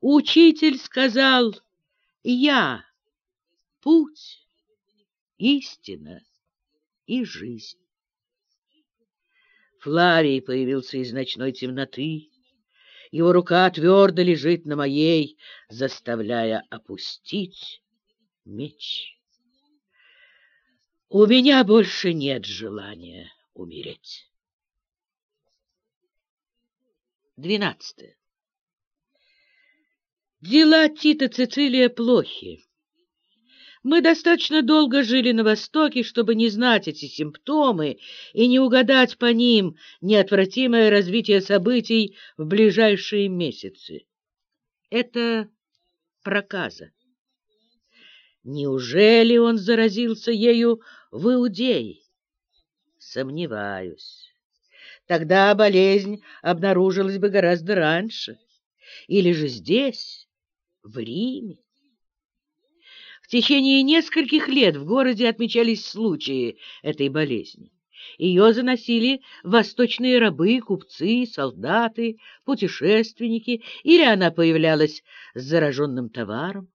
Учитель сказал, я — путь, истина и жизнь. Флавий появился из ночной темноты. Его рука твердо лежит на моей, заставляя опустить меч. У меня больше нет желания умереть. Двенадцатое. Дела Тита Цицилия плохи. Мы достаточно долго жили на Востоке, чтобы не знать эти симптомы и не угадать по ним неотвратимое развитие событий в ближайшие месяцы. Это проказа. Неужели он заразился ею в Иудее? Сомневаюсь. Тогда болезнь обнаружилась бы гораздо раньше. Или же здесь, в Риме. В течение нескольких лет в городе отмечались случаи этой болезни. Ее заносили восточные рабы, купцы, солдаты, путешественники, или она появлялась с зараженным товаром.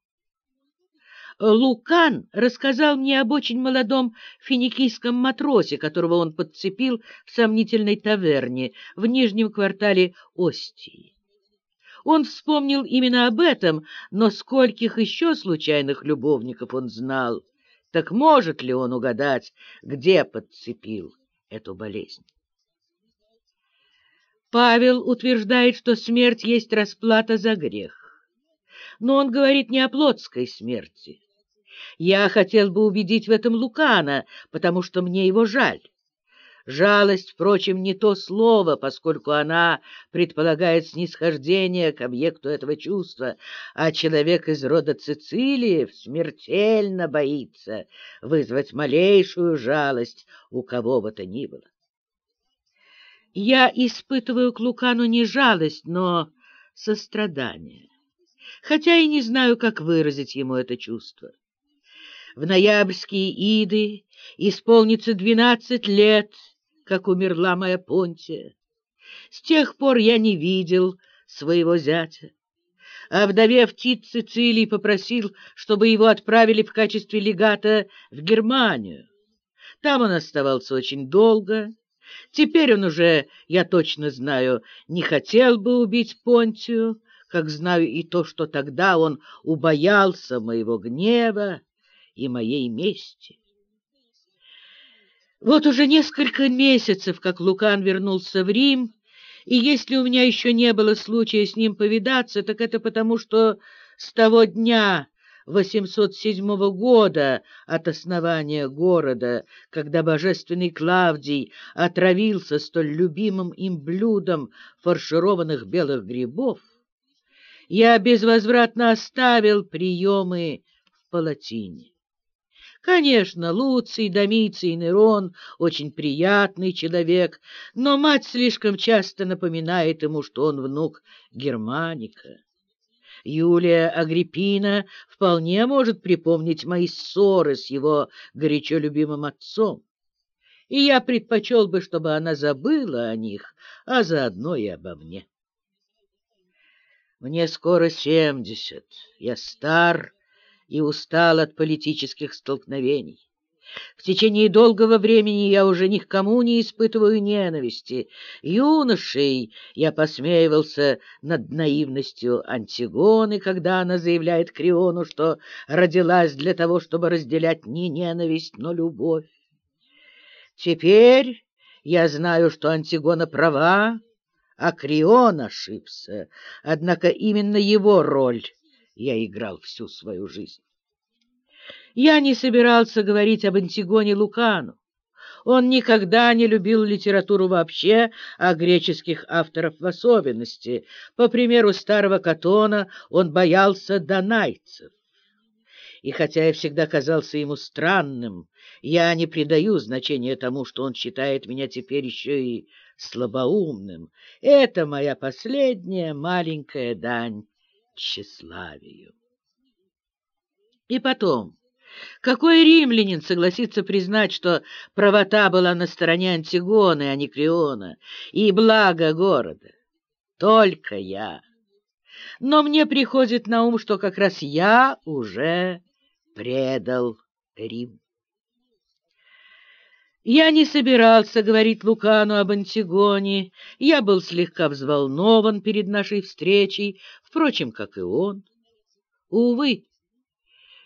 Лукан рассказал мне об очень молодом финикийском матросе, которого он подцепил в сомнительной таверне в нижнем квартале Остии. Он вспомнил именно об этом, но скольких еще случайных любовников он знал. Так может ли он угадать, где подцепил эту болезнь? Павел утверждает, что смерть есть расплата за грех. Но он говорит не о плотской смерти. Я хотел бы убедить в этом Лукана, потому что мне его жаль. Жалость, впрочем, не то слово, поскольку она предполагает снисхождение к объекту этого чувства, а человек из рода Цицилиев смертельно боится вызвать малейшую жалость у кого бы то ни было. Я испытываю к Лукану не жалость, но сострадание, хотя и не знаю, как выразить ему это чувство. В ноябрьские иды исполнится двенадцать лет — как умерла моя Понтия. С тех пор я не видел своего зятя. А вдовев Тит Цицилий попросил, чтобы его отправили в качестве легата в Германию. Там он оставался очень долго. Теперь он уже, я точно знаю, не хотел бы убить Понтию, как знаю и то, что тогда он убоялся моего гнева и моей мести. Вот уже несколько месяцев, как Лукан вернулся в Рим, и если у меня еще не было случая с ним повидаться, так это потому, что с того дня 807 года от основания города, когда божественный Клавдий отравился столь любимым им блюдом фаршированных белых грибов, я безвозвратно оставил приемы в Палатине. Конечно, Луций, Домиций, Нерон — очень приятный человек, но мать слишком часто напоминает ему, что он внук Германика. Юлия Агриппина вполне может припомнить мои ссоры с его горячо любимым отцом. И я предпочел бы, чтобы она забыла о них, а заодно и обо мне. Мне скоро семьдесят, я стар и устал от политических столкновений. В течение долгого времени я уже ни к кому не испытываю ненависти. Юношей я посмеивался над наивностью Антигоны, когда она заявляет Криону, что родилась для того, чтобы разделять не ненависть, но любовь. Теперь я знаю, что Антигона права, а Крион ошибся, однако именно его роль я играл всю свою жизнь. Я не собирался говорить об Антигоне Лукану. Он никогда не любил литературу вообще, а греческих авторов в особенности. По примеру старого Катона, он боялся донайцев. И хотя я всегда казался ему странным, я не придаю значения тому, что он считает меня теперь еще и слабоумным. Это моя последняя маленькая дань тщеславию. И потом, какой римлянин согласится признать, что правота была на стороне Антигоны, а не Криона, и благо города? Только я. но мне приходит на ум, что как раз я уже предал Рим. Я не собирался говорить Лукану об Антигоне, я был слегка взволнован перед нашей встречей, впрочем, как и он. Увы,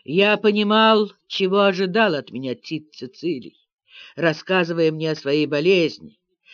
я понимал, чего ожидал от меня Тит Цицилий, рассказывая мне о своей болезни,